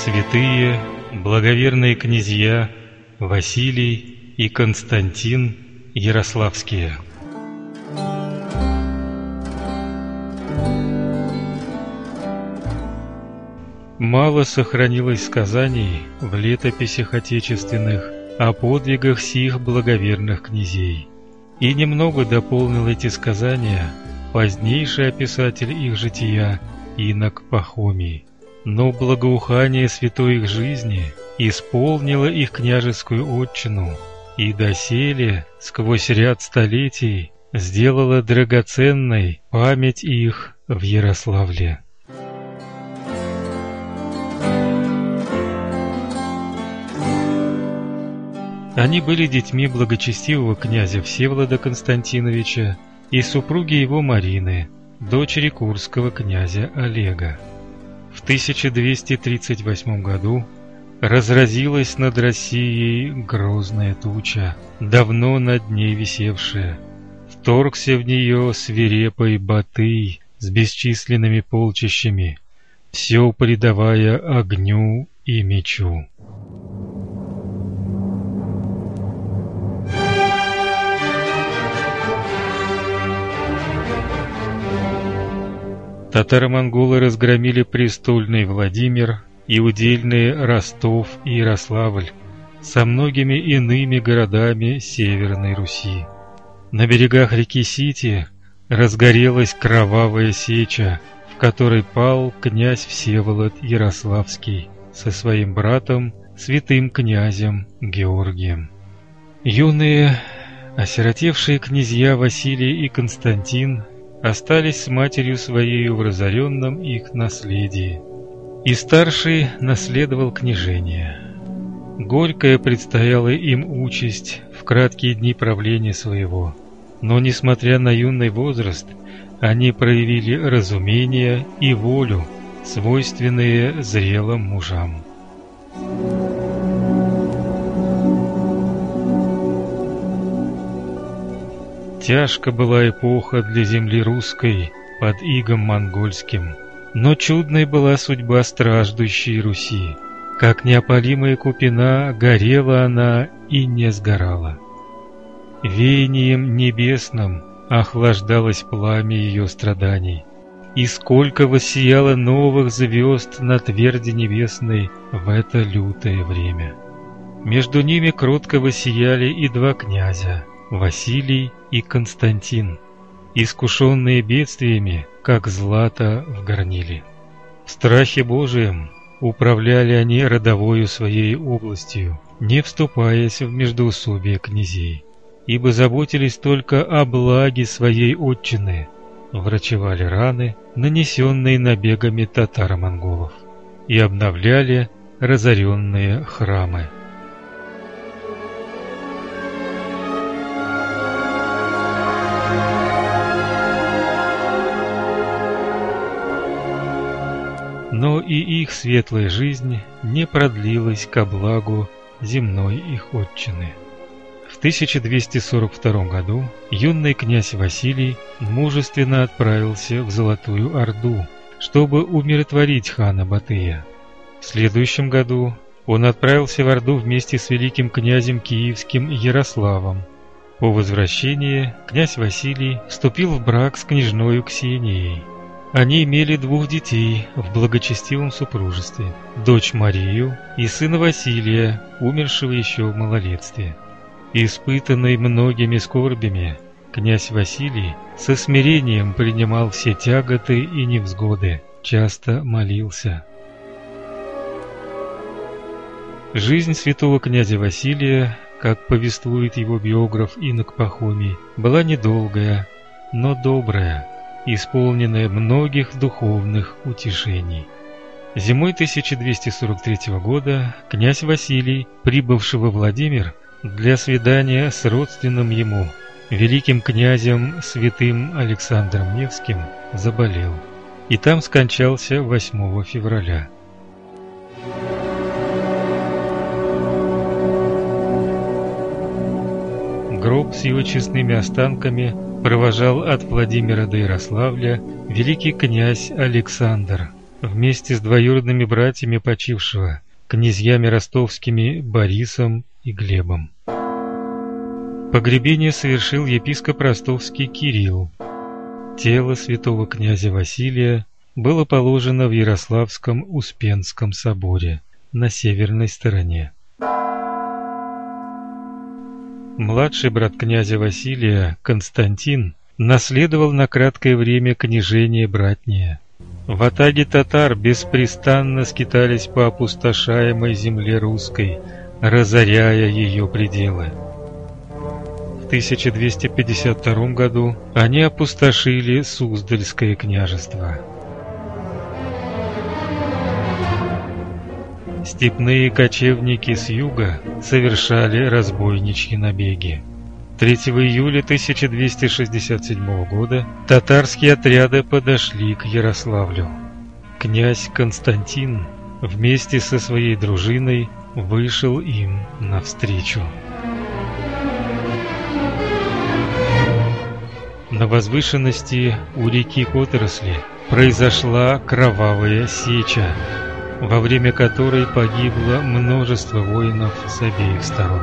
святые, благоверные князья Василий и Константин Ярославские. Мало сохранилось сказаний в летописях отечественных о подвигах сих благоверных князей. И немного дополнил эти сказания позднейший описатель их жития Инок Пахомий. Но благоухание святой их жизни исполнило их княжескую отчину, и доселе, сквозь ряд столетий, сделало драгоценной память их в Ярославле. Они были детьми благочестивого князя Всеволода Константиновича и супруги его Марины, дочери курского князя Олега. В 1238 году разразилась над Россией грозная туча, давно над ней висевшая. Вторгся в нее свирепый Батый с бесчисленными полчищами, все предавая огню и мечу. Татаро-монголы разгромили престольный Владимир и удельные Ростов и Ярославль со многими иными городами Северной Руси. На берегах реки Сити разгорелась кровавая сеча, в которой пал князь Всеволод Ярославский со своим братом, святым князем Георгием. Юные, осиротевшие князья Василий и Константин остались с матерью своей в разоренном их наследии. И старший наследовал княжение. Горькая предстояла им участь в краткие дни правления своего, но, несмотря на юный возраст, они проявили разумение и волю, свойственные зрелым мужам. Тяжко была эпоха для земли русской под игом монгольским, но чудной была судьба страждущей Руси. Как неопалимая купина горела она и не сгорала. Веянием небесным охлаждалось пламя ее страданий. И сколько воссияло новых звезд на тверди небесной в это лютое время. Между ними кротко воссияли и два князя, Василий и Константин, искушенные бедствиями, как злато в горниле. В страхе Божием управляли они родовою своей областью, не вступаясь в междоусобие князей, ибо заботились только о благе своей отчины, врачевали раны, нанесенные набегами татаро-монголов, и обновляли разоренные храмы. Но и их светлая жизнь не продлилась ко благу земной их отчины. В 1242 году юный князь Василий мужественно отправился в Золотую Орду, чтобы умиротворить хана Батыя. В следующем году он отправился в Орду вместе с великим князем киевским Ярославом. По возвращении князь Василий вступил в брак с княжною Ксенией. Они имели двух детей в благочестивом супружестве, дочь Марию и сына Василия, умершего еще в малолетстве. Испытанный многими скорбями, князь Василий со смирением принимал все тяготы и невзгоды, часто молился. Жизнь святого князя Василия, как повествует его биограф Инок Пахомий, была недолгая, но добрая исполненное многих духовных утешений. Зимой 1243 года князь Василий, прибывший во Владимир для свидания с родственным ему, великим князем святым Александром Невским, заболел и там скончался 8 февраля. Гроб с его честными останками провожал от Владимира до Ярославля великий князь Александр, вместе с двоюродными братьями почившего, князьями ростовскими Борисом и Глебом. Погребение совершил епископ ростовский Кирилл. Тело святого князя Василия было положено в Ярославском Успенском соборе на северной стороне. Младший брат князя Василия, Константин, наследовал на краткое время княжение братнее. В атаге татар беспрестанно скитались по опустошаемой земле русской, разоряя ее пределы. 1252 году они опустошили Суздальское княжество. Степные кочевники с юга совершали разбойничьи набеги. 3 июля 1267 года татарские отряды подошли к Ярославлю. Князь Константин вместе со своей дружиной вышел им навстречу. На возвышенности у реки Которосли произошла кровавая сеча, во время которой погибло множество воинов с обеих сторон.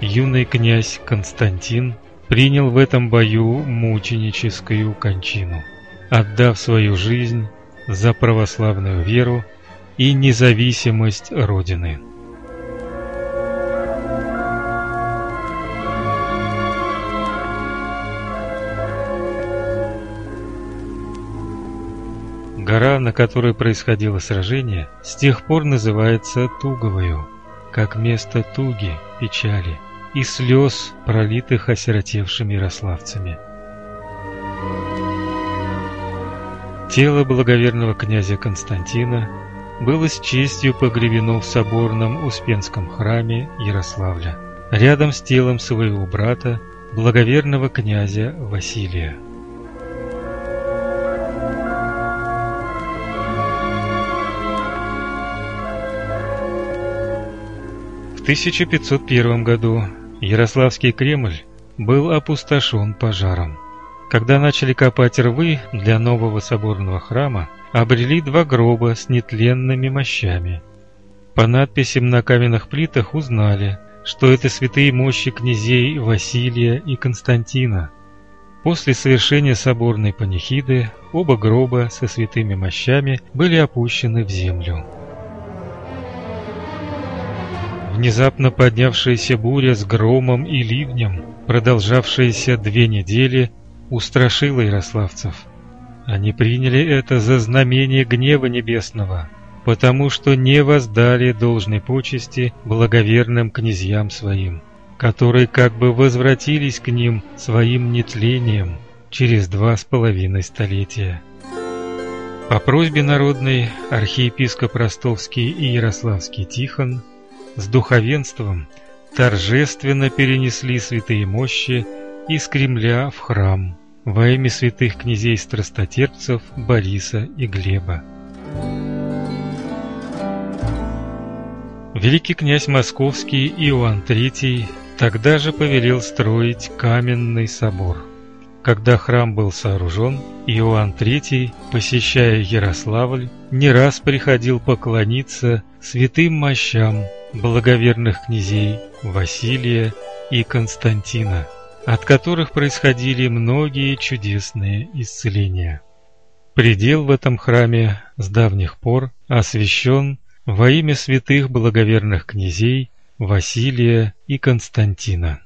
Юный князь Константин принял в этом бою мученическую кончину, отдав свою жизнь за православную веру и независимость Родины. Гора, на которой происходило сражение, с тех пор называется Туговою, как место туги, печали и слез, пролитых осиротевшими ярославцами. Тело благоверного князя Константина было с честью погребено в соборном Успенском храме Ярославля, рядом с телом своего брата, благоверного князя Василия. 1501 году Ярославский Кремль был опустошен пожаром. Когда начали копать рвы для нового соборного храма, обрели два гроба с нетленными мощами. По надписям на каменных плитах узнали, что это святые мощи князей Василия и Константина. После совершения соборной панихиды оба гроба со святыми мощами были опущены в землю. Внезапно поднявшаяся буря с громом и ливнем, продолжавшаяся две недели, устрашила ярославцев. Они приняли это за знамение гнева небесного, потому что не воздали должной почести благоверным князьям своим, которые как бы возвратились к ним своим нетлением через два с половиной столетия. По просьбе народной архиепископ Ростовский и Ярославский Тихон с духовенством торжественно перенесли святые мощи из Кремля в храм во имя святых князей-страстотерпцев Бориса и Глеба. Великий князь Московский Иоанн III тогда же повелел строить каменный собор. Когда храм был сооружен, Иоанн III, посещая Ярославль, не раз приходил поклониться святым мощам благоверных князей Василия и Константина, от которых происходили многие чудесные исцеления. Предел в этом храме с давних пор освящен во имя святых благоверных князей Василия и Константина.